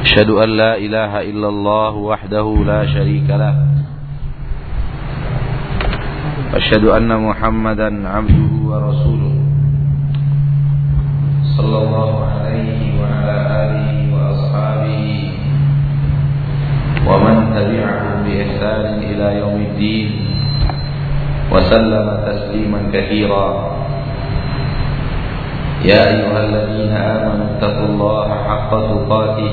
أشهد أن لا إله إلا الله وحده لا شريك له. أشهد أن محمدا عبده ورسوله. صلى الله عليه وعلى آله وأصحابه ومن تبعهم بإحسان إلى يوم الدين وسلم تسليما كثيرا. يا أيها الذين آمنوا اتقوا الله حق تقاته.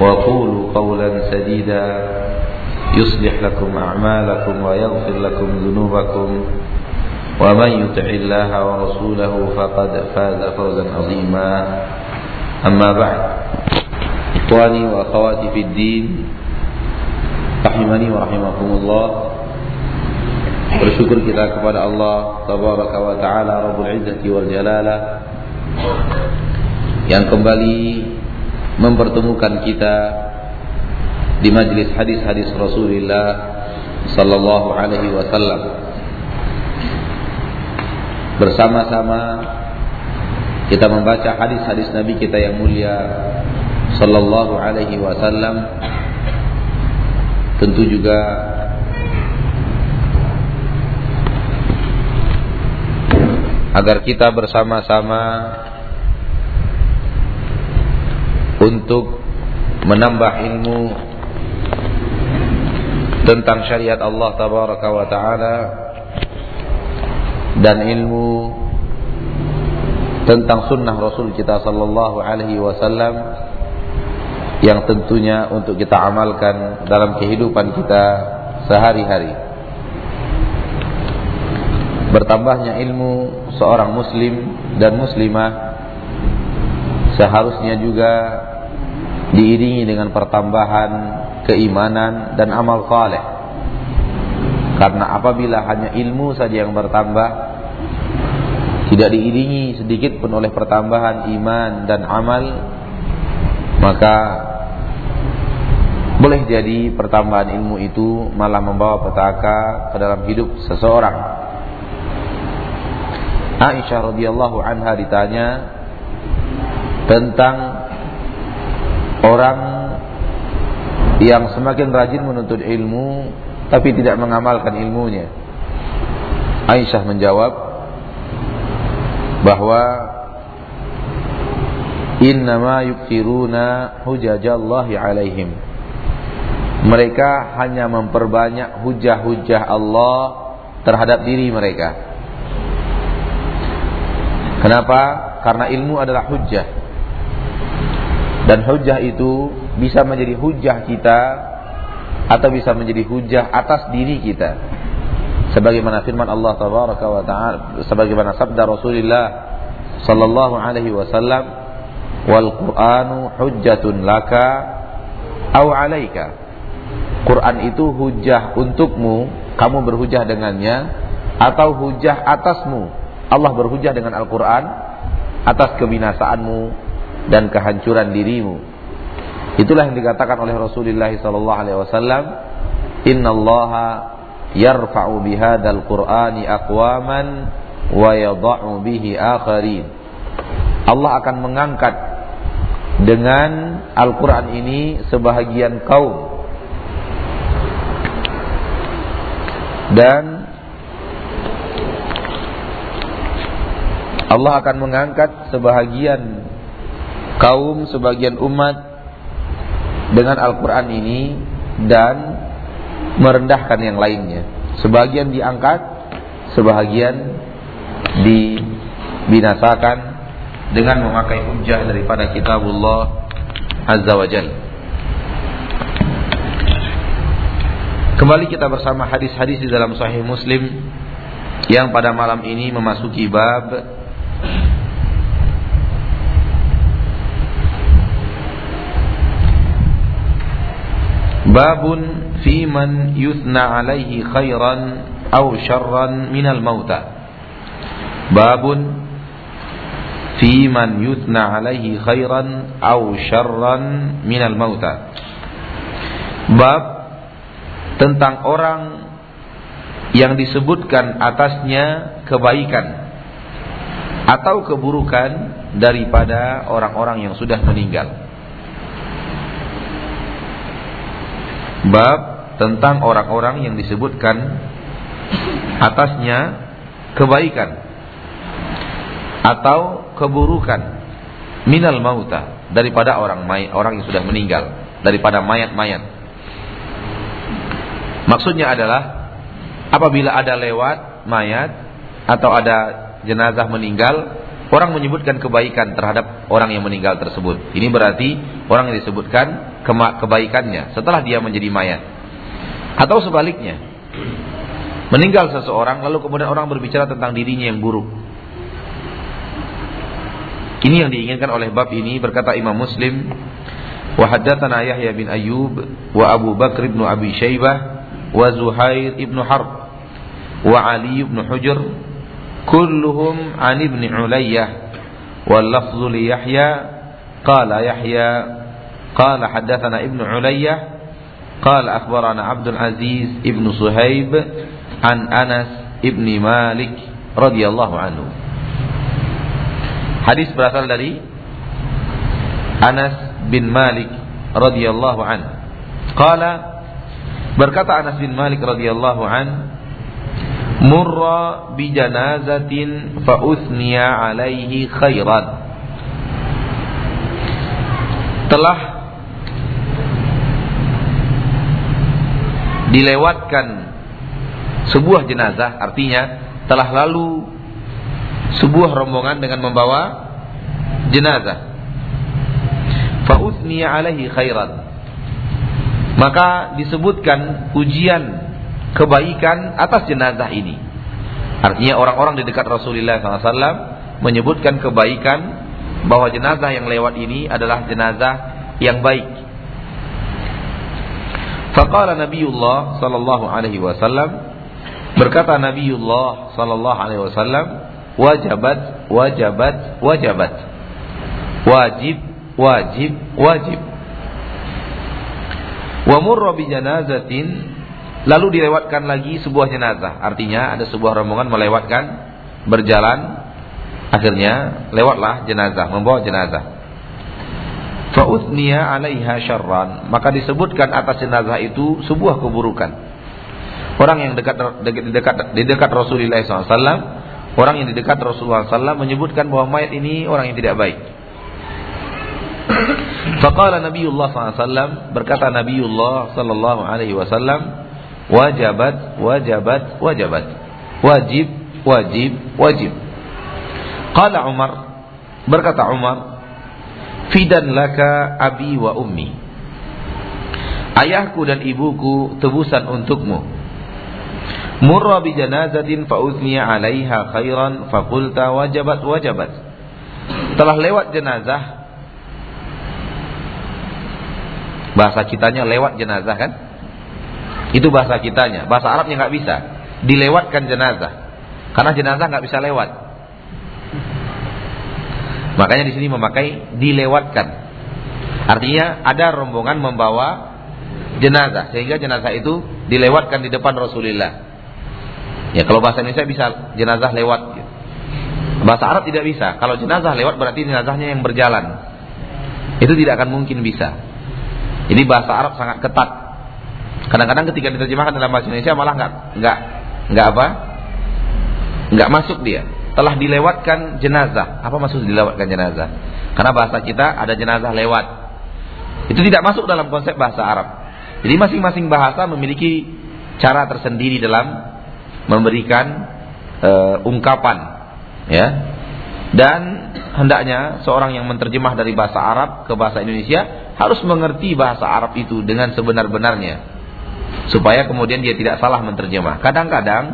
وقولوا قولا سديدا. يصلح لكم أعمالكم ويغفر لكم ذنوبكم. ومن يطع الله ورسوله فقد فاز فوزا عظيما. أما بعد إخواني وأخواتي في الدين رحمني ورحمكم الله. Bersyukur kita kepada wa ta'ala Rabbul Izzati wal Jalalah Yang kembali Mempertemukan kita Di majlis hadis-hadis Rasulullah Sallallahu alaihi wasallam. Bersama-sama Kita membaca hadis-hadis Nabi kita yang mulia Sallallahu alaihi wasallam. Tentu juga agar kita bersama-sama untuk menambah ilmu tentang syariat Allah tabaraka wa taala dan ilmu tentang sunnah Rasul kita sallallahu alaihi wasallam yang tentunya untuk kita amalkan dalam kehidupan kita sehari-hari. Bertambahnya ilmu seorang muslim dan muslimah seharusnya juga diiringi dengan pertambahan keimanan dan amal saleh. Karena apabila hanya ilmu saja yang bertambah tidak diiringi sedikit pun oleh pertambahan iman dan amal maka boleh jadi pertambahan ilmu itu malah membawa petaka ke dalam hidup seseorang. Aisyah radhiyallahu anha ditanya tentang orang yang semakin rajin menuntut ilmu tapi tidak mengamalkan ilmunya. Aisyah menjawab bahwa innama yuktiruna hujajallahi alaihim. Mereka hanya memperbanyak hujah-hujah Allah terhadap diri mereka. Kenapa? Karena ilmu adalah hujjah. Dan hujjah itu bisa menjadi hujjah kita atau bisa menjadi hujjah atas diri kita. Sebagaimana firman Allah tabaraka wa taala, sebagaimana sabda Rasulullah sallallahu alaihi wasallam, "Wal Qur'anu hujjatun laka au 'alaika." Quran itu hujjah untukmu, kamu berhujjah dengannya atau hujjah atasmu, Allah berhujah dengan Al-Quran atas kebinasaanmu dan kehancuran dirimu. Itulah yang dikatakan oleh Rasulullah sallallahu alaihi wasallam, "Inna Allah yarfa'u bihadzal Qur'ani aqwaman wa yadha'u bihi akharin." Allah akan mengangkat dengan Al-Qur'an ini sebahagian kaum dan Allah akan mengangkat sebahagian kaum, sebagian umat dengan Al-Quran ini dan merendahkan yang lainnya. Sebagian diangkat, sebagian dibinasakan dengan memakai hujah daripada kitabullah Azza wa Jal. Kembali kita bersama hadis-hadis di dalam Sahih Muslim yang pada malam ini memasuki bab Babun man yuthna alaihi khairan aw syarran minal mauta. Babun man yuthna alaihi khairan aw syarran minal mauta. Bab tentang orang yang disebutkan atasnya kebaikan atau keburukan daripada orang-orang yang sudah meninggal. Bab tentang orang-orang yang disebutkan atasnya kebaikan atau keburukan minal mauta daripada orang orang yang sudah meninggal daripada mayat-mayat. Maksudnya adalah apabila ada lewat mayat atau ada jenazah meninggal, orang menyebutkan kebaikan terhadap orang yang meninggal tersebut. Ini berarti orang yang disebutkan kebaikannya setelah dia menjadi mayat. Atau sebaliknya, meninggal seseorang lalu kemudian orang berbicara tentang dirinya yang buruk. Ini yang diinginkan oleh bab ini berkata Imam Muslim wa haddatsana Yahya bin Ayyub wa Abu Bakr bin Abi Syaibah wa Zuhair ibn Harb wa Ali ibn Hujr kulluhum an ibn Ulayyah واللفظ ليحيى قال يحيى قال حدثنا ابن علي قال أخبرنا عبد العزيز ابن صهيب عن أنس ابن مالك رضي الله عنه. حديث برسال لي أنس بن مالك رضي الله عنه. قال بركه أنس بن مالك رضي الله عنه murra bi janazatin fa uthniya alaihi khairan. Telah dilewatkan sebuah jenazah artinya telah lalu sebuah rombongan dengan membawa jenazah. Fausniya alaihi khairan. Maka disebutkan ujian kebaikan atas jenazah ini. Artinya orang-orang di dekat Rasulullah SAW menyebutkan kebaikan bahwa jenazah yang lewat ini adalah jenazah yang baik. Faqala Nabiullah sallallahu alaihi wasallam berkata Nabiullah sallallahu alaihi wasallam wajabat wajabat wajabat. Wajib wajib wajib. Wa murra bi janazatin lalu dilewatkan lagi sebuah jenazah artinya ada sebuah rombongan melewatkan berjalan akhirnya lewatlah jenazah membawa jenazah Fa'uthniya alaiha syarran. Maka disebutkan atas jenazah itu sebuah keburukan. Orang yang dekat, di dekat di dekat Rasulullah SAW, orang yang di dekat Rasulullah SAW menyebutkan bahwa mayat ini orang yang tidak baik. Faqala Nabiullah SAW berkata Nabiullah sallallahu alaihi wasallam wajabat wajabat wajabat wajib wajib wajib. Qala Umar berkata Umar Fidan laka abi wa ummi. Ayahku dan ibuku tebusan untukmu. Murra bi janazatin fa uthniya 'alaiha khairan fa qulta wajabat wajabat. Telah lewat jenazah Bahasa kitanya lewat jenazah kan? Itu bahasa kitanya. Bahasa Arabnya nggak bisa. Dilewatkan jenazah. Karena jenazah nggak bisa lewat. Makanya di sini memakai dilewatkan. Artinya ada rombongan membawa jenazah sehingga jenazah itu dilewatkan di depan Rasulullah. Ya kalau bahasa Indonesia bisa jenazah lewat. Bahasa Arab tidak bisa. Kalau jenazah lewat berarti jenazahnya yang berjalan. Itu tidak akan mungkin bisa. Jadi bahasa Arab sangat ketat. Kadang-kadang ketika diterjemahkan dalam bahasa Indonesia malah nggak nggak nggak apa nggak masuk dia telah dilewatkan jenazah. Apa maksud dilewatkan jenazah? Karena bahasa kita ada jenazah lewat. Itu tidak masuk dalam konsep bahasa Arab. Jadi masing-masing bahasa memiliki cara tersendiri dalam memberikan uh, ungkapan, ya. Dan hendaknya seorang yang menerjemah dari bahasa Arab ke bahasa Indonesia harus mengerti bahasa Arab itu dengan sebenar-benarnya supaya kemudian dia tidak salah menerjemah. Kadang-kadang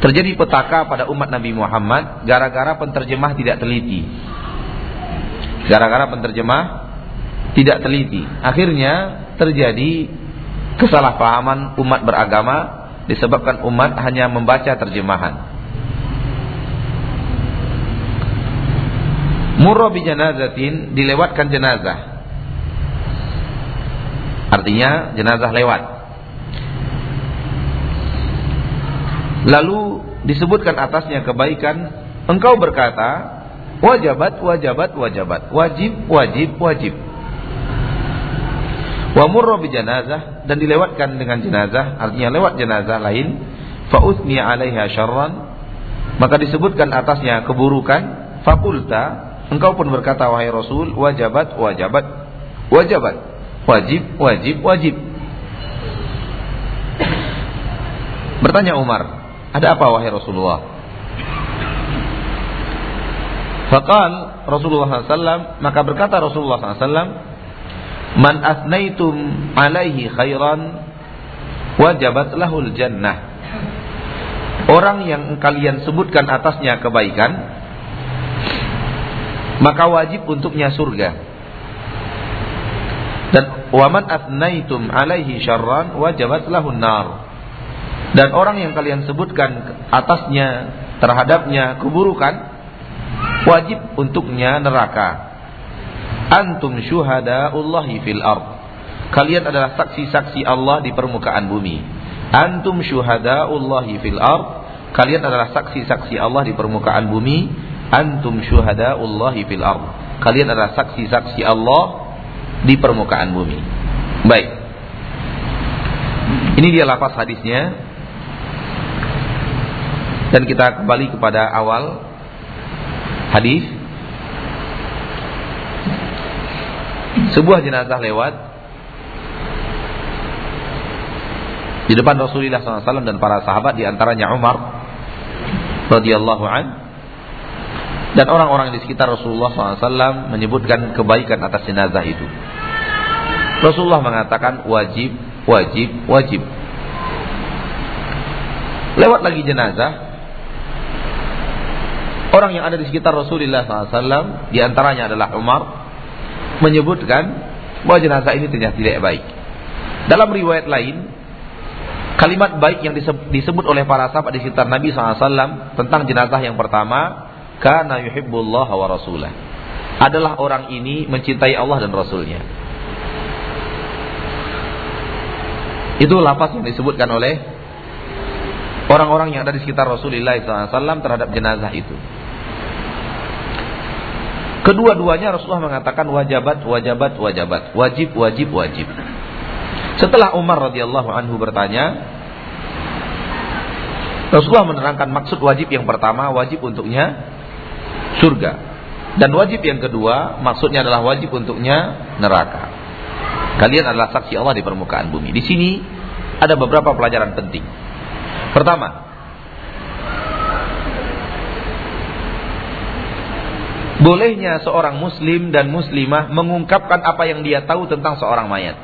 terjadi petaka pada umat Nabi Muhammad gara-gara penterjemah tidak teliti. Gara-gara penterjemah tidak teliti. Akhirnya terjadi kesalahpahaman umat beragama disebabkan umat hanya membaca terjemahan. Murra bi janazatin dilewatkan jenazah. Artinya jenazah lewat. Lalu disebutkan atasnya kebaikan, engkau berkata, wajabat, wajabat, wajabat, wajib, wajib, wajib. Wa murra bi janazah dan dilewatkan dengan jenazah, artinya lewat jenazah lain, fa 'alaiha syarran, maka disebutkan atasnya keburukan, fakulta, engkau pun berkata wahai Rasul, wajabat, wajabat, wajabat, wajib, wajib, wajib. Bertanya Umar, ada apa wahai Rasulullah? Fakal Rasulullah SAW maka berkata Rasulullah SAW Man asnaitum alaihi khairan wajabat lahul jannah Orang yang kalian sebutkan atasnya kebaikan maka wajib untuknya surga dan waman asnaitum alaihi syarran wajabat lahun nar. Dan orang yang kalian sebutkan atasnya terhadapnya keburukan wajib untuknya neraka. Antum syuhadaullahi fil ard. Kalian adalah saksi-saksi Allah di permukaan bumi. Antum syuhadaullahi fil ard. Kalian adalah saksi-saksi Allah di permukaan bumi. Antum syuhadaullahi fil ard. Kalian adalah saksi-saksi Allah di permukaan bumi. Baik. Ini dia lapas hadisnya. Dan kita kembali kepada awal hadis. Sebuah jenazah lewat. Di depan Rasulullah SAW dan para sahabat di antaranya Umar radhiyallahu an dan orang-orang di sekitar Rasulullah SAW menyebutkan kebaikan atas jenazah itu. Rasulullah mengatakan wajib, wajib, wajib. Lewat lagi jenazah, Orang yang ada di sekitar Rasulullah SAW, di antaranya adalah Umar, menyebutkan bahwa jenazah ini ternyata tidak baik. Dalam riwayat lain, kalimat baik yang disebut oleh para sahabat di sekitar Nabi SAW tentang jenazah yang pertama, karena yuhibbullah wa rasulah. Adalah orang ini mencintai Allah dan Rasulnya. Itu lapas yang disebutkan oleh orang-orang yang ada di sekitar Rasulullah SAW terhadap jenazah itu. Kedua-duanya Rasulullah mengatakan wajabat, wajabat, wajabat, wajib, wajib, wajib. Setelah Umar radhiyallahu anhu bertanya, Rasulullah menerangkan maksud wajib yang pertama wajib untuknya surga dan wajib yang kedua maksudnya adalah wajib untuknya neraka. Kalian adalah saksi Allah di permukaan bumi. Di sini ada beberapa pelajaran penting. Pertama, Bolehnya seorang muslim dan muslimah mengungkapkan apa yang dia tahu tentang seorang mayat.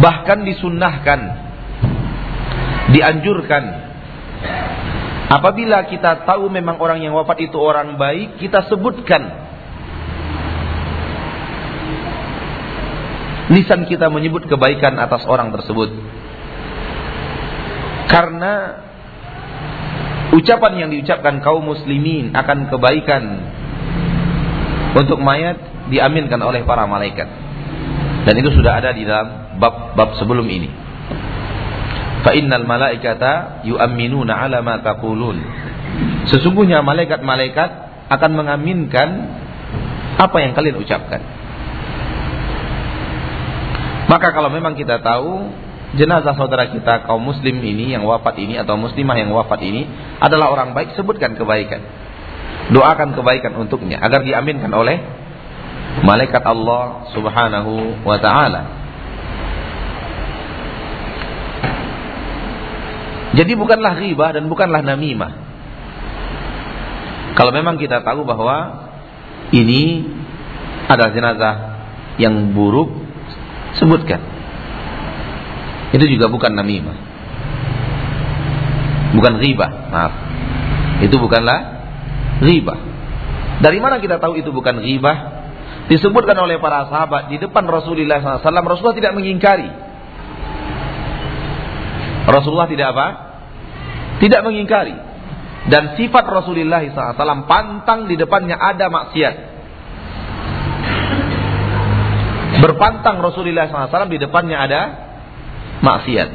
Bahkan disunnahkan, dianjurkan. Apabila kita tahu memang orang yang wafat itu orang baik, kita sebutkan. Lisan kita menyebut kebaikan atas orang tersebut. Karena ucapan yang diucapkan kaum muslimin akan kebaikan untuk mayat diaminkan oleh para malaikat. Dan itu sudah ada di dalam bab-bab sebelum ini. Fa innal malaikata yu'minuna 'ala ma taqulun. Sesungguhnya malaikat-malaikat akan mengaminkan apa yang kalian ucapkan. Maka kalau memang kita tahu jenazah saudara kita kaum muslim ini yang wafat ini atau muslimah yang wafat ini adalah orang baik sebutkan kebaikan Doakan kebaikan untuknya agar diaminkan oleh malaikat Allah Subhanahu wa taala. Jadi bukanlah ghibah dan bukanlah namimah. Kalau memang kita tahu bahwa ini adalah jenazah yang buruk, sebutkan. Itu juga bukan namimah. Bukan ghibah, maaf. Itu bukanlah ghibah. Dari mana kita tahu itu bukan ghibah? Disebutkan oleh para sahabat di depan Rasulullah SAW. Rasulullah tidak mengingkari. Rasulullah tidak apa? Tidak mengingkari. Dan sifat Rasulullah SAW pantang di depannya ada maksiat. Berpantang Rasulullah SAW di depannya ada maksiat.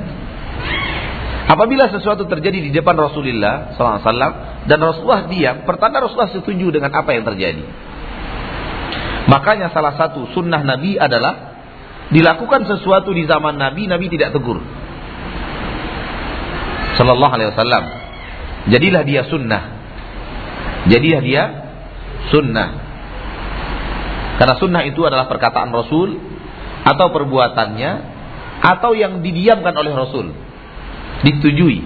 Apabila sesuatu terjadi di depan Rasulullah SAW dan Rasulullah diam, pertanda Rasulullah setuju dengan apa yang terjadi. Makanya salah satu sunnah Nabi adalah dilakukan sesuatu di zaman Nabi, Nabi tidak tegur. Sallallahu Alaihi Wasallam. Jadilah dia sunnah. Jadilah dia sunnah. Karena sunnah itu adalah perkataan Rasul atau perbuatannya atau yang didiamkan oleh Rasul disetujui.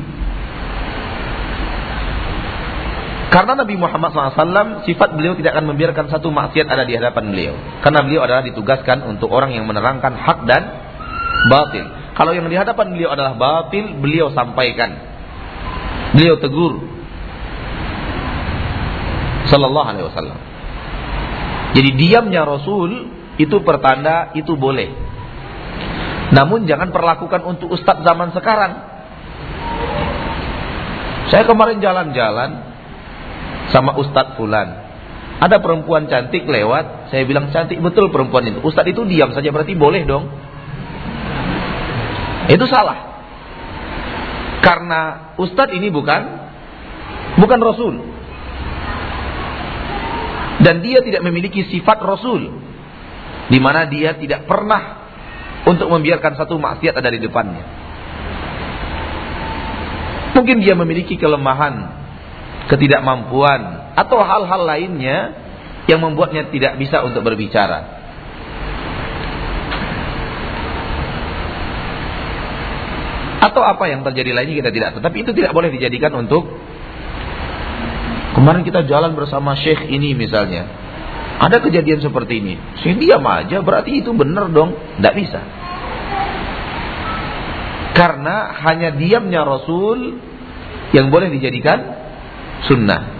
Karena Nabi Muhammad SAW sifat beliau tidak akan membiarkan satu maksiat ada di hadapan beliau. Karena beliau adalah ditugaskan untuk orang yang menerangkan hak dan batil. Kalau yang di hadapan beliau adalah batil, beliau sampaikan. Beliau tegur. Sallallahu alaihi wasallam. Jadi diamnya Rasul itu pertanda itu boleh. Namun jangan perlakukan untuk ustadz zaman sekarang. Saya kemarin jalan-jalan sama Ustadz Fulan. Ada perempuan cantik lewat, saya bilang cantik betul perempuan itu. Ustadz itu diam saja berarti boleh dong. Itu salah. Karena Ustadz ini bukan bukan Rasul. Dan dia tidak memiliki sifat Rasul. Di mana dia tidak pernah untuk membiarkan satu maksiat ada di depannya. Mungkin dia memiliki kelemahan, ketidakmampuan, atau hal-hal lainnya yang membuatnya tidak bisa untuk berbicara. Atau apa yang terjadi lainnya kita tidak tahu. Tapi itu tidak boleh dijadikan untuk Kemarin kita jalan bersama syekh ini misalnya. Ada kejadian seperti ini. Saya diam aja berarti itu benar dong. Tidak bisa. Karena hanya diamnya Rasul yang boleh dijadikan sunnah.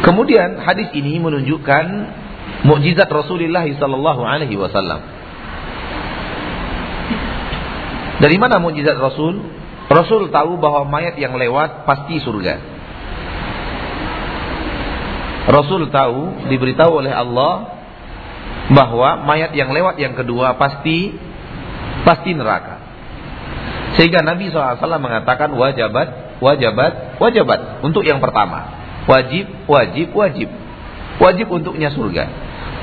Kemudian hadis ini menunjukkan mukjizat Rasulullah sallallahu alaihi wasallam. Dari mana mukjizat Rasul? Rasul tahu bahwa mayat yang lewat pasti surga. Rasul tahu diberitahu oleh Allah bahwa mayat yang lewat yang kedua pasti pasti neraka. Sehingga Nabi SAW mengatakan wajabat, wajabat, wajabat untuk yang pertama. Wajib, wajib, wajib. Wajib untuknya surga.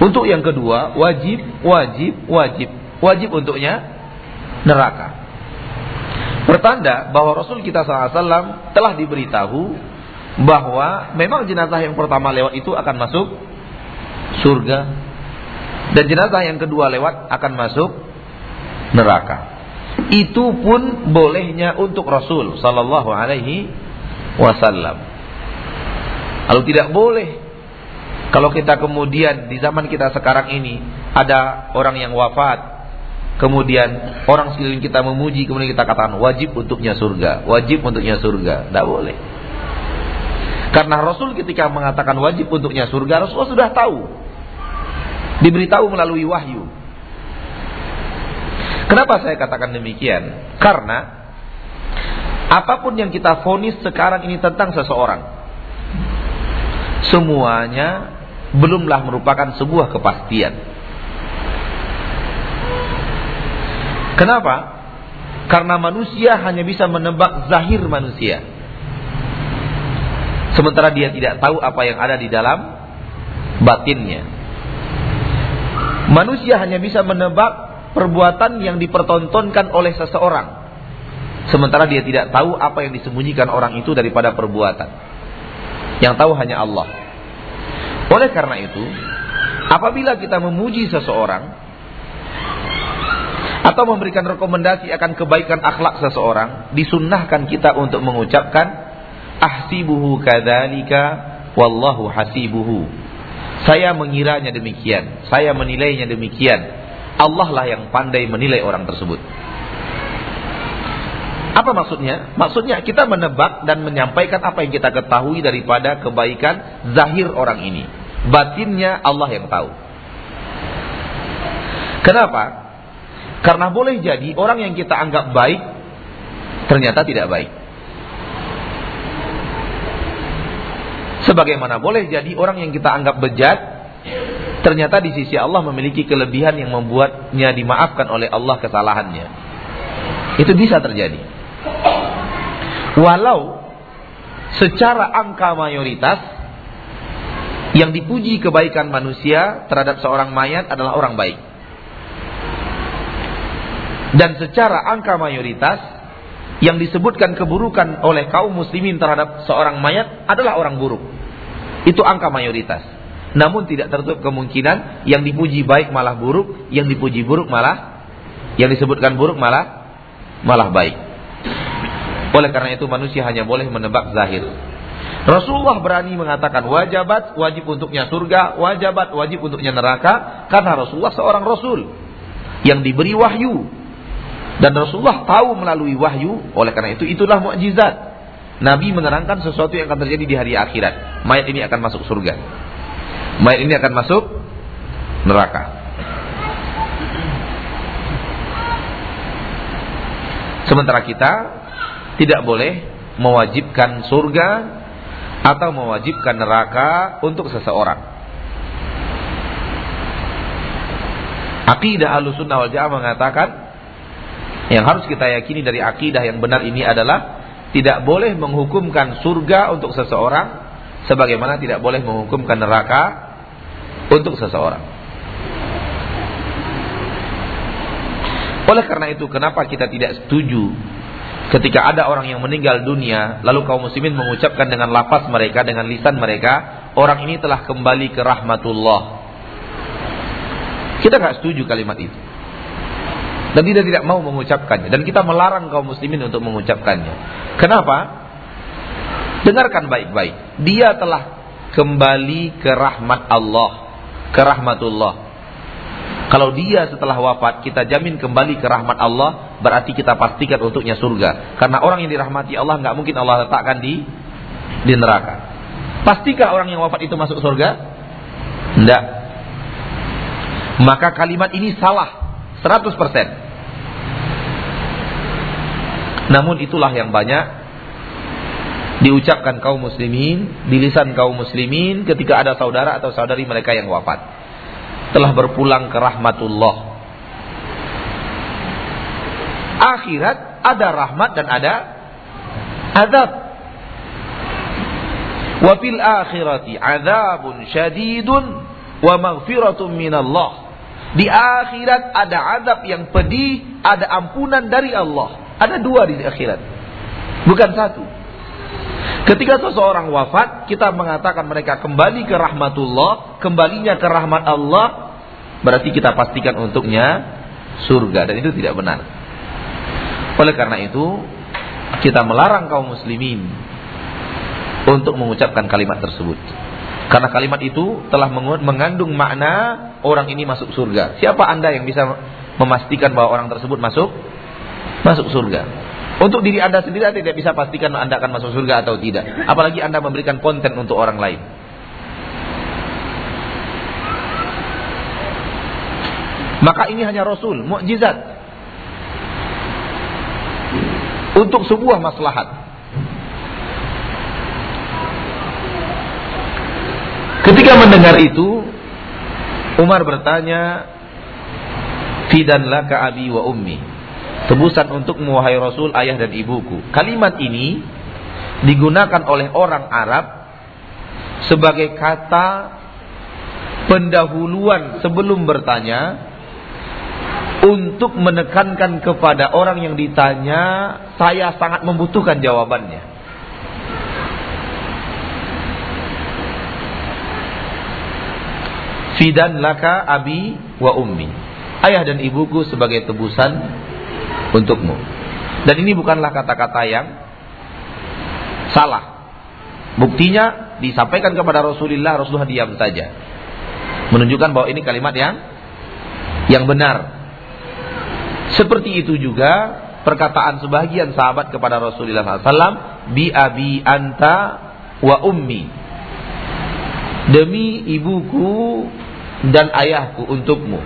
Untuk yang kedua, wajib, wajib, wajib. Wajib untuknya neraka. Pertanda bahwa Rasul kita SAW telah diberitahu bahwa memang jenazah yang pertama lewat itu akan masuk surga dan jenazah yang kedua lewat akan masuk neraka. Itu pun bolehnya untuk Rasul sallallahu alaihi wasallam. Lalu tidak boleh kalau kita kemudian di zaman kita sekarang ini ada orang yang wafat, kemudian orang sekeliling kita memuji, kemudian kita katakan wajib untuknya surga, wajib untuknya surga, tidak boleh. Karena Rasul ketika mengatakan wajib untuknya surga, Rasul sudah tahu Diberitahu melalui wahyu. Kenapa saya katakan demikian? Karena apa pun yang kita fonis sekarang ini tentang seseorang, semuanya belumlah merupakan sebuah kepastian. Kenapa? Karena manusia hanya bisa menebak zahir manusia. Sementara dia tidak tahu apa yang ada di dalam batinnya. Manusia hanya bisa menebak perbuatan yang dipertontonkan oleh seseorang. Sementara dia tidak tahu apa yang disembunyikan orang itu daripada perbuatan. Yang tahu hanya Allah. Oleh karena itu, apabila kita memuji seseorang atau memberikan rekomendasi akan kebaikan akhlak seseorang, disunnahkan kita untuk mengucapkan ahsibuhu kadzalika wallahu hasibuhu. Saya mengiranya demikian, saya menilainya demikian. Allah lah yang pandai menilai orang tersebut. Apa maksudnya? Maksudnya kita menebak dan menyampaikan apa yang kita ketahui daripada kebaikan zahir orang ini. Batinnya Allah yang tahu. Kenapa? Karena boleh jadi orang yang kita anggap baik ternyata tidak baik. Sebagaimana boleh jadi orang yang kita anggap bejat ternyata di sisi Allah memiliki kelebihan yang membuatnya dimaafkan oleh Allah kesalahannya. Itu bisa terjadi. Walau secara angka mayoritas yang dipuji kebaikan manusia terhadap seorang mayat adalah orang baik. Dan secara angka mayoritas yang disebutkan keburukan oleh kaum muslimin terhadap seorang mayat adalah orang buruk. Itu angka mayoritas. Namun tidak tertutup kemungkinan yang dipuji baik malah buruk, yang dipuji buruk malah yang disebutkan buruk malah malah baik. Oleh karena itu manusia hanya boleh menebak zahir. Rasulullah berani mengatakan wajibat wajib untuknya surga, wajibat wajib untuknya neraka karena Rasulullah seorang rasul yang diberi wahyu. Dan Rasulullah tahu melalui wahyu, oleh karena itu itulah mukjizat. Nabi menerangkan sesuatu yang akan terjadi di hari akhirat. Mayat ini akan masuk surga. Mayat ini akan masuk neraka. Sementara kita tidak boleh mewajibkan surga atau mewajibkan neraka untuk seseorang. Akidah Ahlussunnah wal Jamaah mengatakan yang harus kita yakini dari akidah yang benar ini adalah tidak boleh menghukumkan surga untuk seseorang sebagaimana tidak boleh menghukumkan neraka untuk seseorang. Oleh karena itu kenapa kita tidak setuju ketika ada orang yang meninggal dunia lalu kaum muslimin mengucapkan dengan lafaz mereka dengan lisan mereka orang ini telah kembali ke rahmatullah kita nggak setuju kalimat itu dan kita tidak mau mengucapkannya dan kita melarang kaum muslimin untuk mengucapkannya kenapa dengarkan baik-baik dia telah kembali ke rahmat Allah ke rahmatullah kalau dia setelah wafat kita jamin kembali ke rahmat Allah, berarti kita pastikan untuknya surga. Karena orang yang dirahmati Allah nggak mungkin Allah letakkan di di neraka. Pastikah orang yang wafat itu masuk surga? Tidak. Maka kalimat ini salah 100%. Namun itulah yang banyak diucapkan kaum muslimin, di lisan kaum muslimin ketika ada saudara atau saudari mereka yang wafat telah berpulang ke rahmatullah. Akhirat ada rahmat dan ada azab. Wa fil akhirati azabun syadidun wa maghfiratun minallah. Di akhirat ada azab yang pedih, ada ampunan dari Allah. Ada dua di akhirat. Bukan satu. Ketika seseorang wafat, kita mengatakan mereka kembali ke rahmatullah, kembalinya ke rahmat Allah, berarti kita pastikan untuknya surga dan itu tidak benar. Oleh karena itu, kita melarang kaum muslimin untuk mengucapkan kalimat tersebut. Karena kalimat itu telah mengandung makna orang ini masuk surga. Siapa Anda yang bisa memastikan bahwa orang tersebut masuk masuk surga? Untuk diri Anda sendiri Anda tidak bisa pastikan Anda akan masuk surga atau tidak. Apalagi Anda memberikan konten untuk orang lain. Maka ini hanya Rasul, mukjizat. Untuk sebuah maslahat. Ketika mendengar itu, Umar bertanya, Fidan laka abi wa ummi. Tebusan untuk wahai Rasul, ayah dan ibuku. Kalimat ini digunakan oleh orang Arab sebagai kata pendahuluan sebelum bertanya untuk menekankan kepada orang yang ditanya, saya sangat membutuhkan jawabannya. Fidan laka abi wa ummi. Ayah dan ibuku sebagai tebusan untukmu. Dan ini bukanlah kata-kata yang salah. Buktinya disampaikan kepada Rasulullah, Rasulullah diam saja. Menunjukkan bahwa ini kalimat yang yang benar. Seperti itu juga perkataan sebagian sahabat kepada Rasulullah SAW, bi abi anta wa ummi. Demi ibuku dan ayahku untukmu.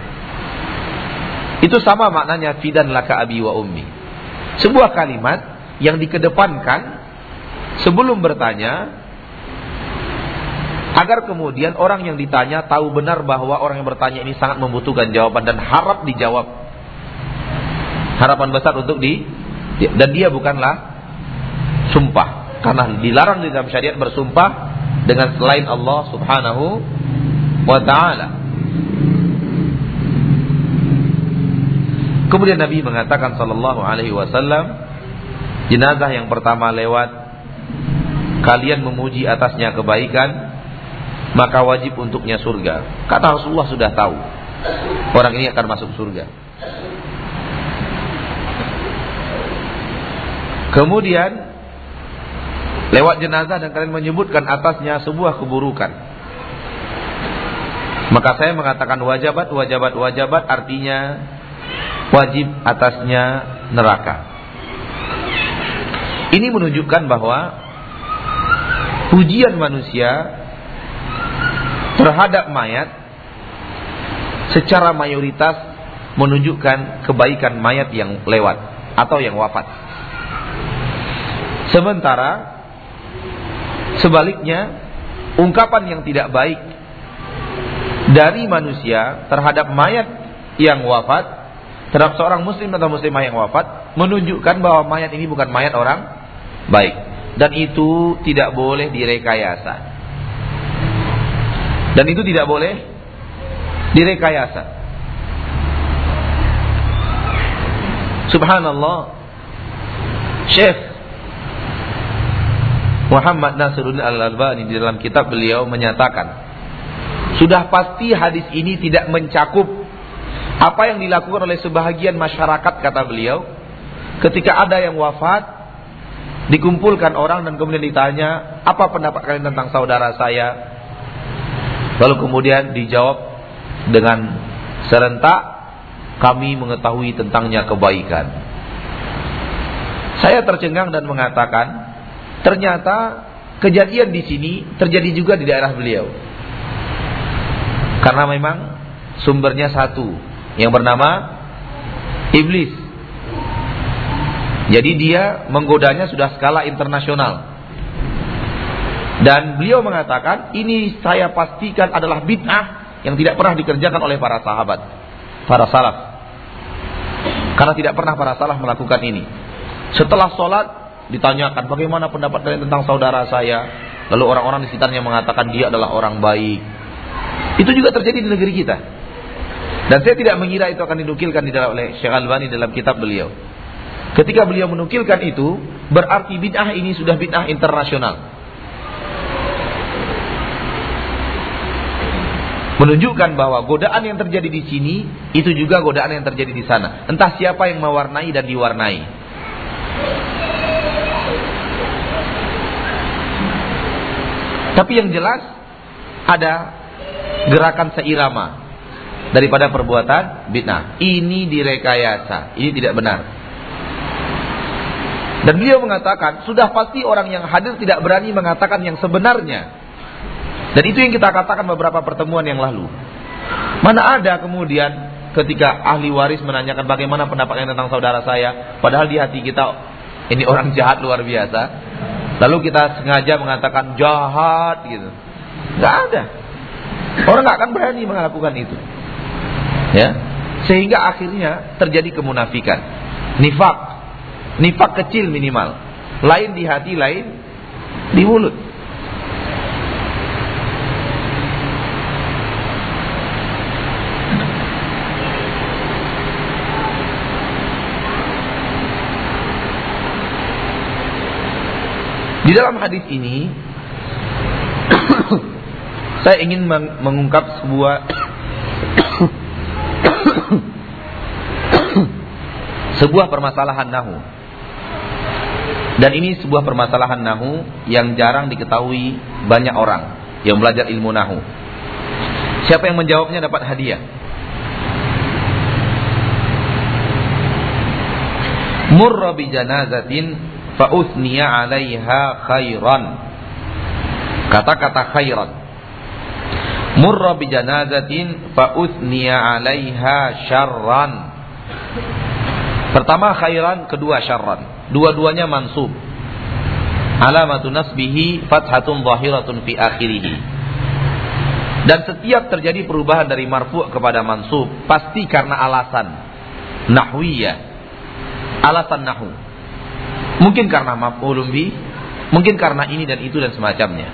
Itu sama maknanya fidan laka abi wa ummi. Sebuah kalimat yang dikedepankan sebelum bertanya Agar kemudian orang yang ditanya tahu benar bahwa orang yang bertanya ini sangat membutuhkan jawaban dan harap dijawab. Harapan besar untuk di dan dia bukanlah sumpah karena dilarang di dalam syariat bersumpah dengan selain Allah Subhanahu wa taala. Kemudian Nabi mengatakan sallallahu alaihi wasallam jenazah yang pertama lewat kalian memuji atasnya kebaikan maka wajib untuknya surga. Kata Rasulullah sudah tahu orang ini akan masuk surga. Kemudian lewat jenazah dan kalian menyebutkan atasnya sebuah keburukan. Maka saya mengatakan wajabat, wajabat, wajabat artinya wajib atasnya neraka. Ini menunjukkan bahwa pujian manusia terhadap mayat secara mayoritas menunjukkan kebaikan mayat yang lewat atau yang wafat. Sementara sebaliknya ungkapan yang tidak baik dari manusia terhadap mayat yang wafat terhadap seorang muslim atau muslimah yang wafat menunjukkan bahwa mayat ini bukan mayat orang baik dan itu tidak boleh direkayasa. Dan itu tidak boleh direkayasa. Subhanallah. Syekh Muhammad Nasruddin Al-Albani di dalam kitab beliau menyatakan sudah pasti hadis ini tidak mencakup apa yang dilakukan oleh sebahagian masyarakat kata beliau ketika ada yang wafat dikumpulkan orang dan kemudian ditanya apa pendapat kalian tentang saudara saya Lalu kemudian dijawab dengan serentak kami mengetahui tentangnya kebaikan. Saya tercengang dan mengatakan ternyata kejadian di sini terjadi juga di daerah beliau. Karena memang sumbernya satu yang bernama iblis. Jadi dia menggodanya sudah skala internasional. Dan beliau mengatakan, ini saya pastikan adalah bid'ah yang tidak pernah dikerjakan oleh para sahabat, para salaf. Karena tidak pernah para salaf melakukan ini. Setelah sholat, ditanyakan bagaimana pendapat kalian tentang saudara saya. Lalu orang-orang di sekitarnya mengatakan dia adalah orang baik. Itu juga terjadi di negeri kita. Dan saya tidak mengira itu akan dinukilkan di dalam oleh Syekh Albani dalam kitab beliau. Ketika beliau menukilkan itu, berarti bid'ah ini sudah bid'ah internasional. menunjukkan bahwa godaan yang terjadi di sini itu juga godaan yang terjadi di sana. Entah siapa yang mewarnai dan diwarnai. Tapi yang jelas ada gerakan seirama daripada perbuatan bid'ah. Ini direkayasa, ini tidak benar. Dan beliau mengatakan, sudah pasti orang yang hadir tidak berani mengatakan yang sebenarnya. Dan itu yang kita katakan beberapa pertemuan yang lalu. Mana ada kemudian ketika ahli waris menanyakan bagaimana pendapatnya tentang saudara saya, padahal di hati kita ini orang jahat luar biasa. Lalu kita sengaja mengatakan jahat gitu. Gak ada. Orang gak akan berani melakukan itu ya. Sehingga akhirnya terjadi kemunafikan. Nifak. Nifak kecil minimal. Lain di hati lain di mulut. Di dalam hadis ini saya ingin mengungkap sebuah sebuah permasalahan nahu. Dan ini sebuah permasalahan nahu yang jarang diketahui banyak orang yang belajar ilmu nahu. Siapa yang menjawabnya dapat hadiah. Murra bi janazatin fa 'alaiha khairan. Kata-kata khairan. Murra bi janazatin fa usniya 'alaiha syarran. Pertama khairan, kedua syarran. Dua-duanya mansub. Alamatu nasbihi fathatun zahiratun fi akhirih. Dan setiap terjadi perubahan dari marfu' kepada mansub pasti karena alasan nahwiyah. Alasan nahu. Mungkin karena maf'ulun bi, mungkin karena ini dan itu dan semacamnya.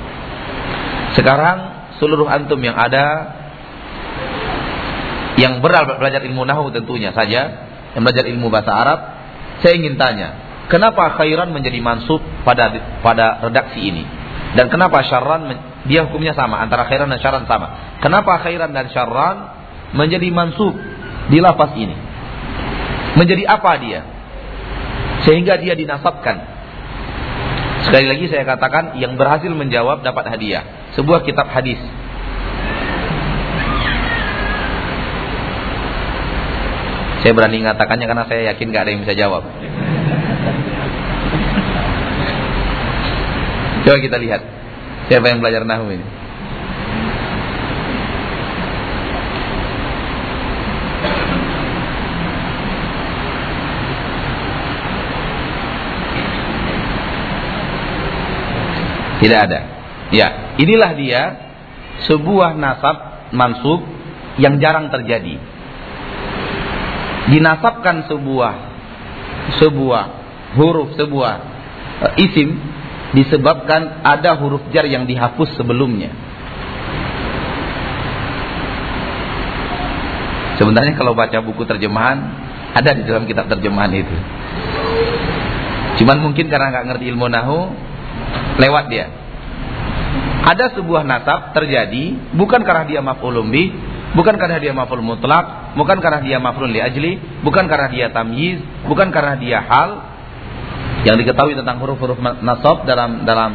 Sekarang seluruh antum yang ada yang belajar ilmu nahu tentunya saja, yang belajar ilmu bahasa Arab, saya ingin tanya, kenapa khairan menjadi mansub pada pada redaksi ini? Dan kenapa syarran dia hukumnya sama antara khairan dan syarran sama. Kenapa khairan dan syarran menjadi mansub di lafaz ini? Menjadi apa dia? Sehingga dia dinasabkan. Sekali lagi saya katakan yang berhasil menjawab dapat hadiah. Sebuah kitab hadis. Saya berani mengatakannya karena saya yakin gak ada yang bisa jawab. Coba kita lihat. Siapa yang belajar nahu ini? Tidak ada. Ya, inilah dia sebuah nasab mansub yang jarang terjadi. Dinasabkan sebuah sebuah huruf sebuah uh, isim disebabkan ada huruf jar yang dihapus sebelumnya. Sebenarnya kalau baca buku terjemahan ada di dalam kitab terjemahan itu. Cuman mungkin karena nggak ngerti ilmu nahu lewat dia. Ada sebuah nasab terjadi bukan karena dia maf'ulun bukan karena dia maf'ul mutlak, bukan karena dia maf'ul li ajli, bukan karena dia tamyiz, bukan karena dia hal, yang diketahui tentang huruf-huruf nasab dalam dalam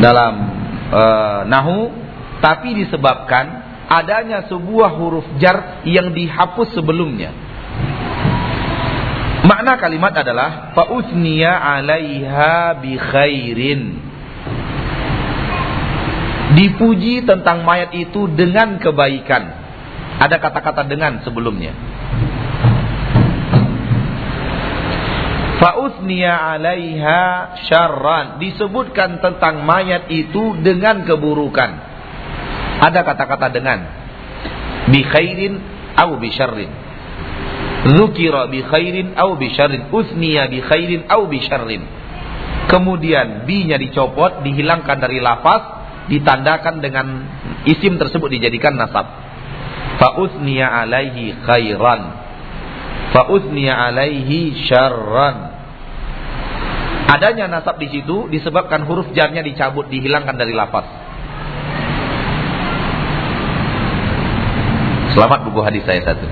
dalam e, nahu tapi disebabkan adanya sebuah huruf jar yang dihapus sebelumnya. Makna kalimat adalah fausniya 'alaiha bi khairin. Dipuji tentang mayat itu dengan kebaikan. Ada kata-kata dengan sebelumnya. Fausniya alaiha syarran. Disebutkan tentang mayat itu dengan keburukan. Ada kata-kata dengan. Bi khairin au bi syarrin. Zukira bi khairin au bi syarrin. Usniya bi khairin au bi syarrin. Kemudian bi-nya dicopot, dihilangkan dari lafaz, ditandakan dengan isim tersebut dijadikan nasab. Fausniya alaihi khairan. Fausniya alaihi syarran. Adanya nasab di situ disebabkan huruf jarnya dicabut, dihilangkan dari lafaz. Selamat buku hadis saya satu.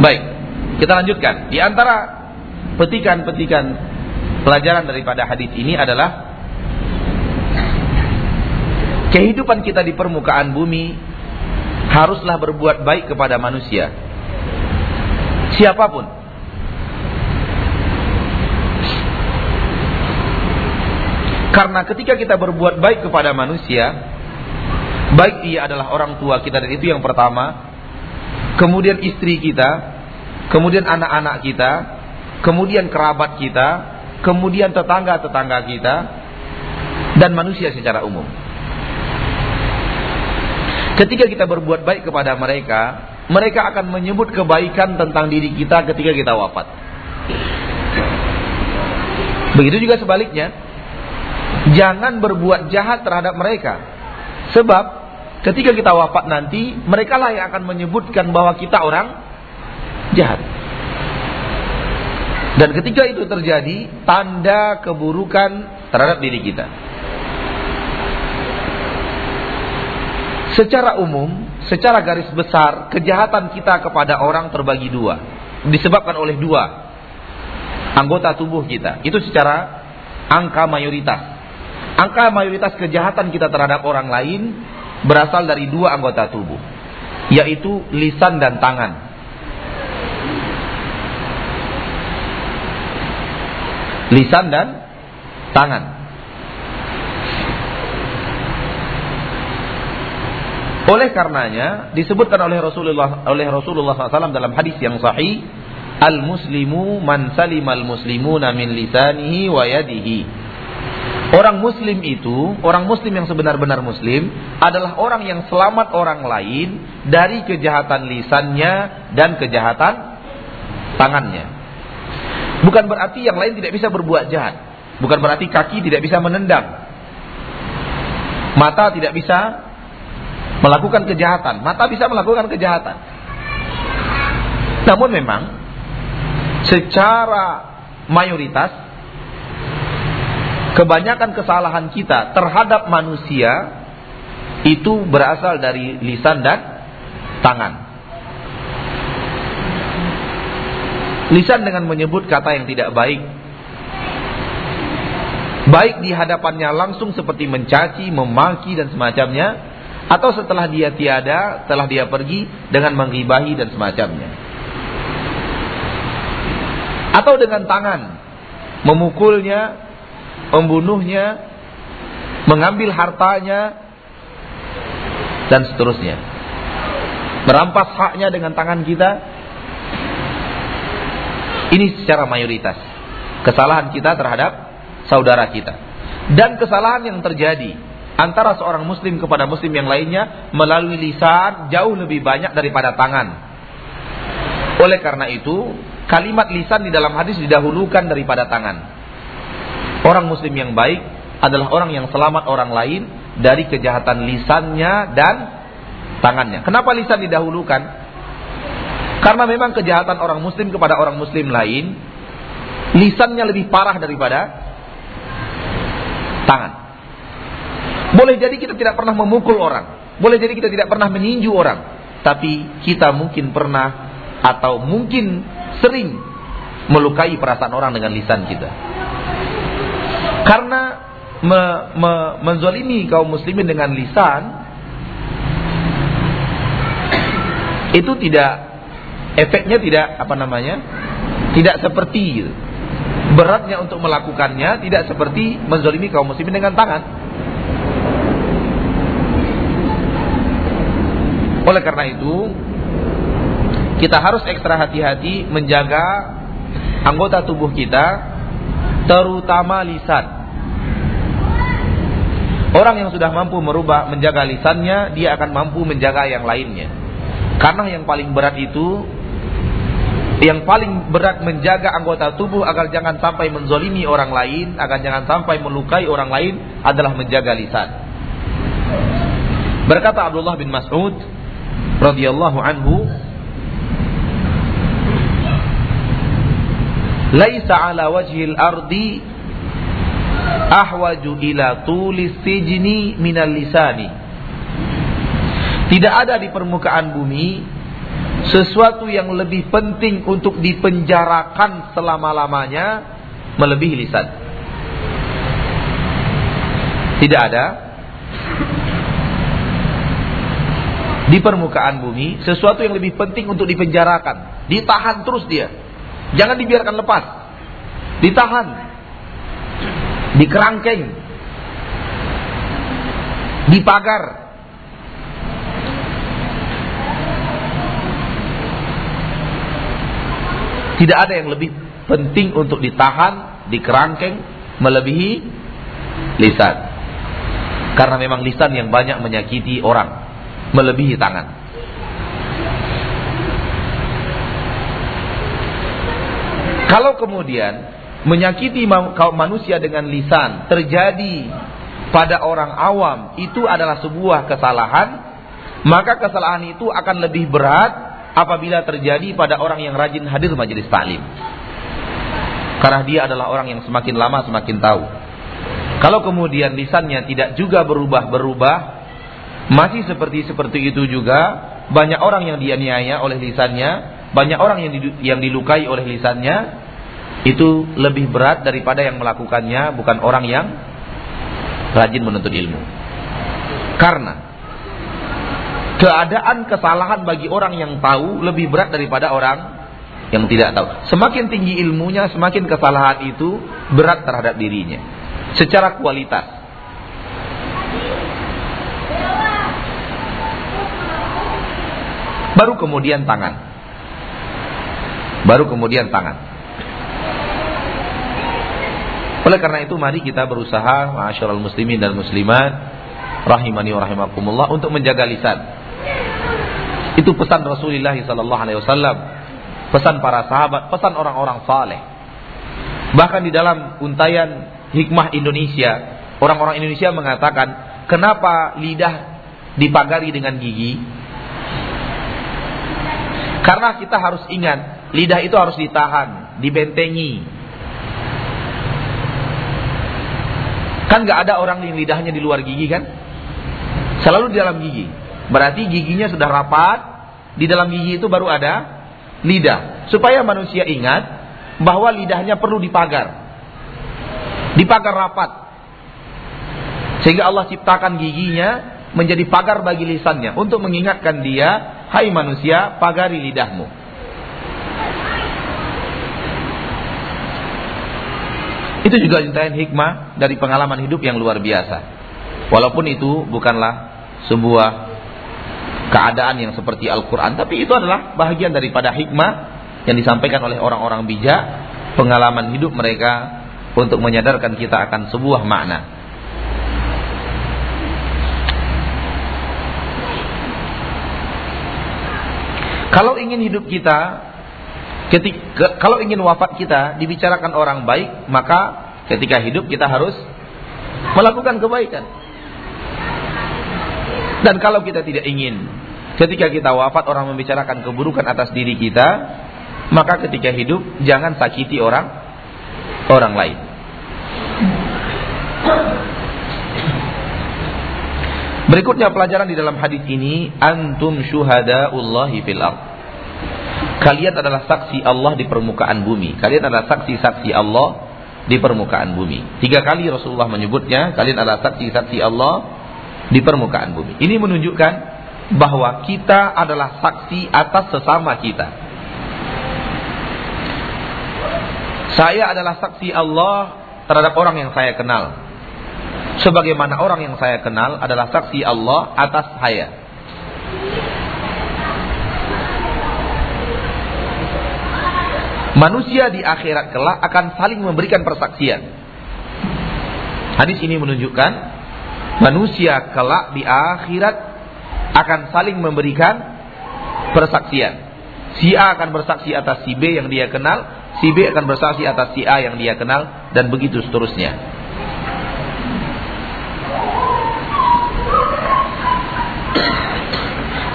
Baik, kita lanjutkan. Di antara petikan-petikan pelajaran daripada hadis ini adalah kehidupan kita di permukaan bumi haruslah berbuat baik kepada manusia. Siapa pun. Karena ketika kita berbuat baik kepada manusia, baik ia adalah orang tua kita dan itu yang pertama, kemudian istri kita, kemudian anak-anak kita, kemudian kerabat kita, kemudian tetangga-tetangga kita, dan manusia secara umum. Ketika kita berbuat baik kepada mereka, mereka akan menyebut kebaikan tentang diri kita ketika kita wafat. Begitu juga sebaliknya. Jangan berbuat jahat terhadap mereka. Sebab ketika kita wafat nanti, mereka lah yang akan menyebutkan bahwa kita orang jahat. Dan ketika itu terjadi, tanda keburukan terhadap diri kita. Secara umum, secara garis besar, kejahatan kita kepada orang terbagi dua. Disebabkan oleh dua anggota tubuh kita. Itu secara angka mayoritas. Angka mayoritas kejahatan kita terhadap orang lain berasal dari dua anggota tubuh, yaitu lisan dan tangan. Lisan dan tangan. Oleh karenanya disebutkan oleh Rasulullah oleh Rasulullah SAW dalam hadis yang sahih, al muslimu man salimal muslimuna min lisanihi wa yadihi. Orang muslim itu, orang muslim yang sebenar-benar muslim adalah orang yang selamat orang lain dari kejahatan lisannya dan kejahatan tangannya. Bukan berarti yang lain tidak bisa berbuat jahat. Bukan berarti kaki tidak bisa menendang. Mata tidak bisa melakukan kejahatan. Mata bisa melakukan kejahatan. Namun memang secara mayoritas kebanyakan kesalahan kita terhadap manusia itu berasal dari lisan dan tangan. Lisan dengan menyebut kata yang tidak baik. Baik di hadapannya langsung seperti mencaci, memaki dan semacamnya atau setelah dia tiada, setelah dia pergi dengan menggibahi dan semacamnya. Atau dengan tangan memukulnya, membunuhnya, mengambil hartanya dan seterusnya. Merampas haknya dengan tangan kita. Ini secara mayoritas kesalahan kita terhadap saudara kita. Dan kesalahan yang terjadi antara seorang muslim kepada muslim yang lainnya melalui lisan jauh lebih banyak daripada tangan. Oleh karena itu, kalimat lisan di dalam hadis didahulukan daripada tangan. Orang muslim yang baik adalah orang yang selamat orang lain dari kejahatan lisannya dan tangannya. Kenapa lisan didahulukan? Karena memang kejahatan orang muslim kepada orang muslim lain lisannya lebih parah daripada tangan. Boleh jadi kita tidak pernah memukul orang. Boleh jadi kita tidak pernah meninju orang. Tapi kita mungkin pernah atau mungkin sering melukai perasaan orang dengan lisan kita. Karena me, me, menzolimi kaum muslimin dengan lisan itu tidak efeknya tidak apa namanya tidak seperti beratnya untuk melakukannya tidak seperti menzolimi kaum muslimin dengan tangan. Oleh karena itu, kita harus ekstra hati-hati menjaga anggota tubuh kita, terutama lisan. Orang yang sudah mampu merubah menjaga lisannya, dia akan mampu menjaga yang lainnya. Karena yang paling berat itu yang paling berat menjaga anggota tubuh agar jangan sampai menzolimi orang lain, agar jangan sampai melukai orang lain adalah menjaga lisan. Berkata Abdullah bin Mas'ud, radhiyallahu anhu laisa ala wajhil ardi ahwaju ila tulis sijni minal lisani tidak ada di permukaan bumi sesuatu yang lebih penting untuk dipenjarakan selama-lamanya melebihi lisan tidak ada di permukaan bumi sesuatu yang lebih penting untuk dipenjarakan, ditahan terus dia. Jangan dibiarkan lepas. Ditahan. Dikerangkeng. Dipagar. Tidak ada yang lebih penting untuk ditahan, dikerangkeng melebihi lisan. Karena memang lisan yang banyak menyakiti orang melebihi tangan. Kalau kemudian menyakiti kaum manusia dengan lisan terjadi pada orang awam itu adalah sebuah kesalahan maka kesalahan itu akan lebih berat apabila terjadi pada orang yang rajin hadir majelis taklim. Karena dia adalah orang yang semakin lama semakin tahu. Kalau kemudian lisannya tidak juga berubah-berubah, masih seperti seperti itu juga, banyak orang yang dianiaya oleh lisannya, banyak orang yang yang dilukai oleh lisannya, itu lebih berat daripada yang melakukannya bukan orang yang rajin menuntut ilmu. Karena keadaan kesalahan bagi orang yang tahu lebih berat daripada orang yang tidak tahu. Semakin tinggi ilmunya, semakin kesalahan itu berat terhadap dirinya secara kualitas. Baru kemudian tangan. Baru kemudian tangan. Oleh karena itu mari kita berusaha masyarakat muslimin dan muslimat rahimani wa rahimakumullah untuk menjaga lisan. Itu pesan Rasulullah sallallahu pesan para sahabat, pesan orang-orang saleh. Bahkan di dalam untayan hikmah Indonesia, orang-orang Indonesia mengatakan, kenapa lidah dipagari dengan gigi? Karena kita harus ingat, lidah itu harus ditahan, dibentengi. Kan gak ada orang yang lidahnya di luar gigi kan? Selalu di dalam gigi. Berarti giginya sudah rapat, di dalam gigi itu baru ada lidah. Supaya manusia ingat bahwa lidahnya perlu dipagar dipagar rapat. Sehingga Allah ciptakan giginya menjadi pagar bagi lisannya untuk mengingatkan dia, "Hai manusia, pagari lidahmu." Itu juga intayan hikmah dari pengalaman hidup yang luar biasa. Walaupun itu bukanlah sebuah keadaan yang seperti Al-Quran, tapi itu adalah bahagian daripada hikmah yang disampaikan oleh orang-orang bijak, pengalaman hidup mereka untuk menyadarkan kita akan sebuah makna. Kalau ingin hidup kita ketika kalau ingin wafat kita dibicarakan orang baik, maka ketika hidup kita harus melakukan kebaikan. Dan kalau kita tidak ingin ketika kita wafat orang membicarakan keburukan atas diri kita, maka ketika hidup jangan sakiti orang orang lain. Berikutnya pelajaran di dalam hadis ini antum syuhadaullahi fil ard. Kalian adalah saksi Allah di permukaan bumi. Kalian adalah saksi-saksi Allah di permukaan bumi. Tiga kali Rasulullah menyebutnya, kalian adalah saksi-saksi Allah di permukaan bumi. Ini menunjukkan bahwa kita adalah saksi atas sesama kita. Saya adalah saksi Allah terhadap orang yang saya kenal. Sebagaimana orang yang saya kenal adalah saksi Allah atas saya. Manusia di akhirat kelak akan saling memberikan persaksian. Hadis ini menunjukkan manusia kelak di akhirat akan saling memberikan persaksian. Si A akan bersaksi atas si B yang dia kenal, si B akan bersaksi atas si A yang dia kenal dan begitu seterusnya.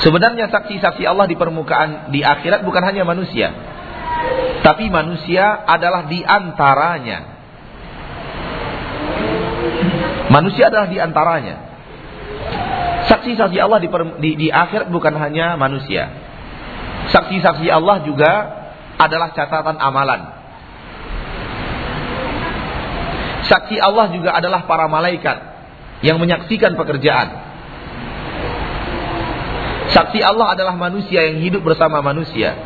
Sebenarnya saksi-saksi Allah di permukaan di akhirat bukan hanya manusia. Tapi manusia adalah di antaranya. Manusia adalah di antaranya. Saksi-saksi Allah di, di, di akhirat bukan hanya manusia. Saksi-saksi Allah juga adalah catatan amalan. Saksi Allah juga adalah para malaikat yang menyaksikan pekerjaan. Saksi Allah adalah manusia yang hidup bersama manusia.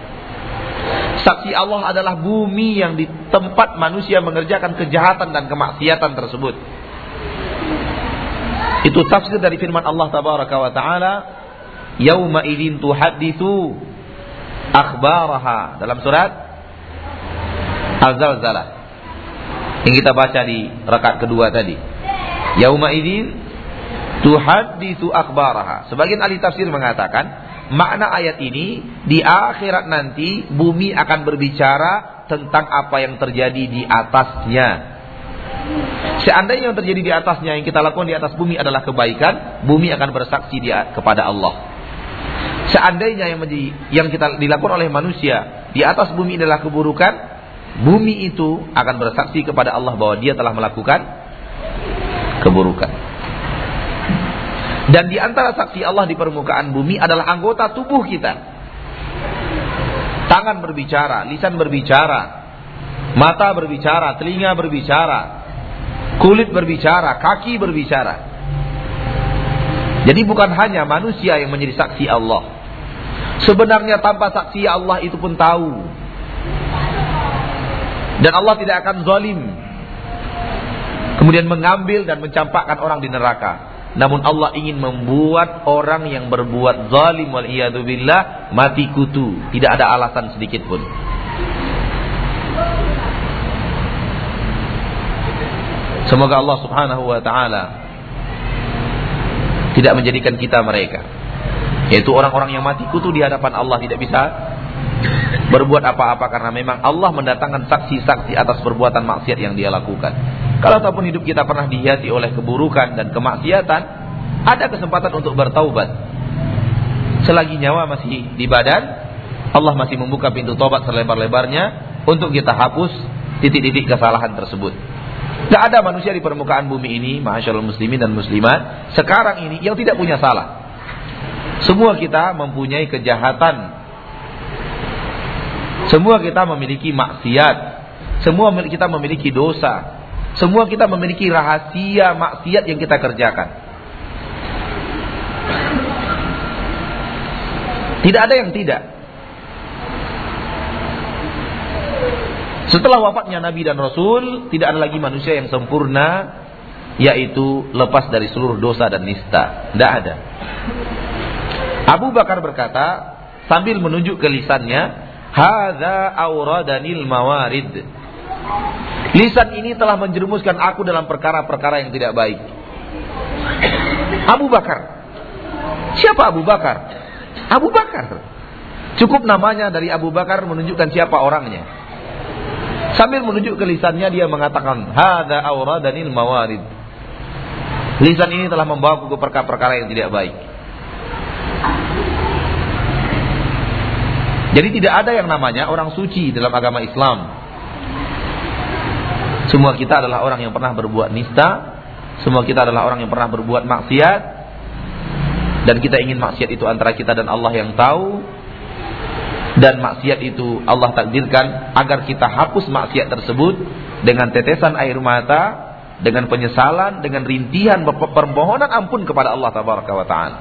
Saksi Allah adalah bumi yang di tempat manusia mengerjakan kejahatan dan kemaksiatan tersebut. Itu tafsir dari firman Allah tabaraka wa taala, "Yauma idzin tuhadditsu akhbaraha dalam surat Az-Zalzalah yang kita baca di rakaat kedua tadi. Yauma idzin tuhadditsu akhbaraha. Sebagian ahli tafsir mengatakan makna ayat ini di akhirat nanti bumi akan berbicara tentang apa yang terjadi di atasnya. Seandainya yang terjadi di atasnya yang kita lakukan di atas bumi adalah kebaikan, bumi akan bersaksi dia kepada Allah. Seandainya yang menjadi, yang kita dilakukan oleh manusia di atas bumi adalah keburukan, bumi itu akan bersaksi kepada Allah bahwa dia telah melakukan keburukan. Dan di antara saksi Allah di permukaan bumi adalah anggota tubuh kita. Tangan berbicara, lisan berbicara, mata berbicara, telinga berbicara, kulit berbicara, kaki berbicara. Jadi bukan hanya manusia yang menjadi saksi Allah. Sebenarnya tanpa saksi Allah itu pun tahu. Dan Allah tidak akan zalim. Kemudian mengambil dan mencampakkan orang di neraka. Namun Allah ingin membuat orang yang berbuat zalim wal billah mati kutu. Tidak ada alasan sedikit pun. Semoga Allah Subhanahu wa taala tidak menjadikan kita mereka yaitu orang-orang yang mati kutu di hadapan Allah tidak bisa berbuat apa-apa karena memang Allah mendatangkan saksi-saksi atas perbuatan maksiat yang dia lakukan. Kalau ataupun hidup kita pernah dihiasi oleh keburukan dan kemaksiatan, ada kesempatan untuk bertaubat. Selagi nyawa masih di badan, Allah masih membuka pintu tobat selebar-lebarnya untuk kita hapus titik-titik kesalahan tersebut. Tidak ada manusia di permukaan bumi ini, masyaallah muslimin dan muslimat, sekarang ini yang tidak punya salah. Semua kita mempunyai kejahatan. Semua kita memiliki maksiat. Semua kita memiliki dosa. Semua kita memiliki rahasia maksiat yang kita kerjakan. Tidak ada yang tidak. Setelah wafatnya Nabi dan Rasul, tidak ada lagi manusia yang sempurna, yaitu lepas dari seluruh dosa dan nista. Tidak ada. Abu Bakar berkata sambil menunjuk ke lisannya, "Hadza auradanil mawarid." Lisan ini telah menjerumuskan aku dalam perkara-perkara yang tidak baik. Abu Bakar. Siapa Abu Bakar? Abu Bakar. Cukup namanya dari Abu Bakar menunjukkan siapa orangnya. Sambil menunjuk ke lisannya dia mengatakan, "Hadza auradanil mawarid." Lisan ini telah membawaku ke perkara-perkara yang tidak baik. Jadi tidak ada yang namanya orang suci dalam agama Islam. Semua kita adalah orang yang pernah berbuat nista, semua kita adalah orang yang pernah berbuat maksiat dan kita ingin maksiat itu antara kita dan Allah yang tahu dan maksiat itu Allah takdirkan agar kita hapus maksiat tersebut dengan tetesan air mata, dengan penyesalan, dengan rintihan permohonan ampun kepada Allah taala.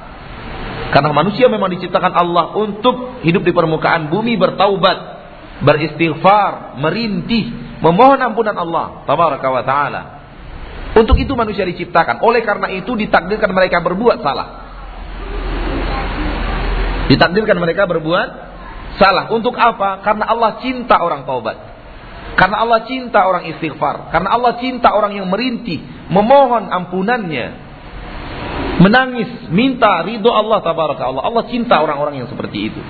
Karena manusia memang diciptakan Allah untuk hidup di permukaan bumi bertaubat, beristighfar, merintih, memohon ampunan Allah tabaraka wa taala. Untuk itu manusia diciptakan. Oleh karena itu ditakdirkan mereka berbuat salah. Ditakdirkan mereka berbuat salah. Untuk apa? Karena Allah cinta orang taubat. Karena Allah cinta orang istighfar. Karena Allah cinta orang yang merintih, memohon ampunannya, menangis, minta ridho Allah tabaraka Allah. Allah cinta orang-orang yang seperti itu.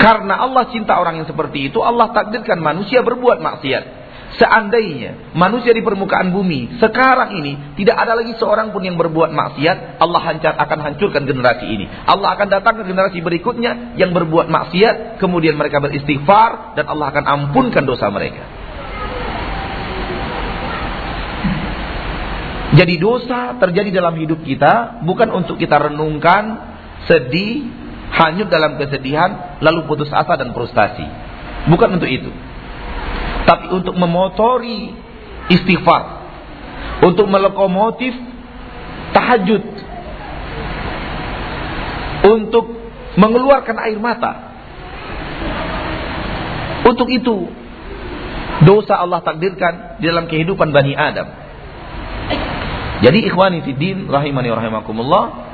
Karena Allah cinta orang yang seperti itu, Allah takdirkan manusia berbuat maksiat. Seandainya manusia di permukaan bumi sekarang ini tidak ada lagi seorang pun yang berbuat maksiat, Allah hancur, akan hancurkan generasi ini. Allah akan datang ke generasi berikutnya yang berbuat maksiat, kemudian mereka beristighfar dan Allah akan ampunkan dosa mereka. Jadi dosa terjadi dalam hidup kita bukan untuk kita renungkan, sedih, hanyut dalam kesedihan, lalu putus asa dan frustasi. Bukan untuk itu. Tapi untuk memotori istighfar. Untuk melokomotif tahajud. Untuk mengeluarkan air mata. Untuk itu dosa Allah takdirkan di dalam kehidupan Bani Adam. Jadi ikhwani fiddin rahimani rahimakumullah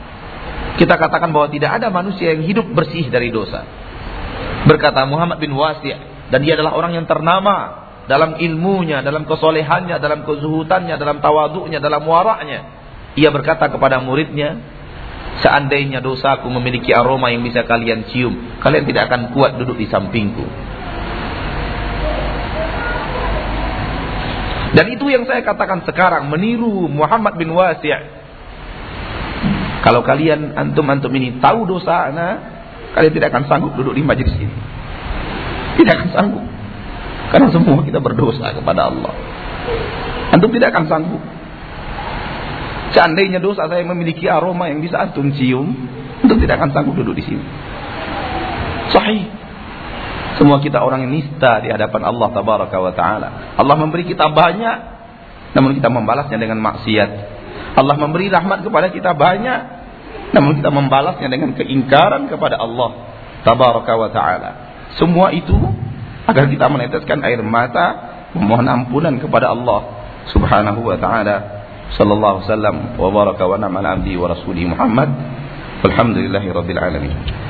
kita katakan bahwa tidak ada manusia yang hidup bersih dari dosa. Berkata Muhammad bin Wasi' dan dia adalah orang yang ternama dalam ilmunya, dalam kesolehannya, dalam kezuhutannya, dalam tawaduknya, dalam waraknya. Ia berkata kepada muridnya, seandainya dosaku memiliki aroma yang bisa kalian cium, kalian tidak akan kuat duduk di sampingku. Dan itu yang saya katakan sekarang meniru Muhammad bin Wasi' Kalau kalian antum-antum ini tahu dosa ana, kalian tidak akan sanggup duduk di majlis ini. Tidak akan sanggup. Karena semua kita berdosa kepada Allah. Antum tidak akan sanggup. Seandainya dosa saya memiliki aroma yang bisa antum cium, antum tidak akan sanggup duduk di sini. Sahih. Semua kita orang yang nista di hadapan Allah tabaraka wa taala. Allah memberi kita banyak namun kita membalasnya dengan maksiat. Allah memberi rahmat kepada kita banyak namun kita membalasnya dengan keingkaran kepada Allah tabaraka wa taala. Semua itu agar kita meneteskan air mata memohon ampunan kepada Allah subhanahu wa taala. Sallallahu wasallam wa baraka wa na'mal abdi wa rasulih Muhammad. Alhamdulillahirabbil alamin.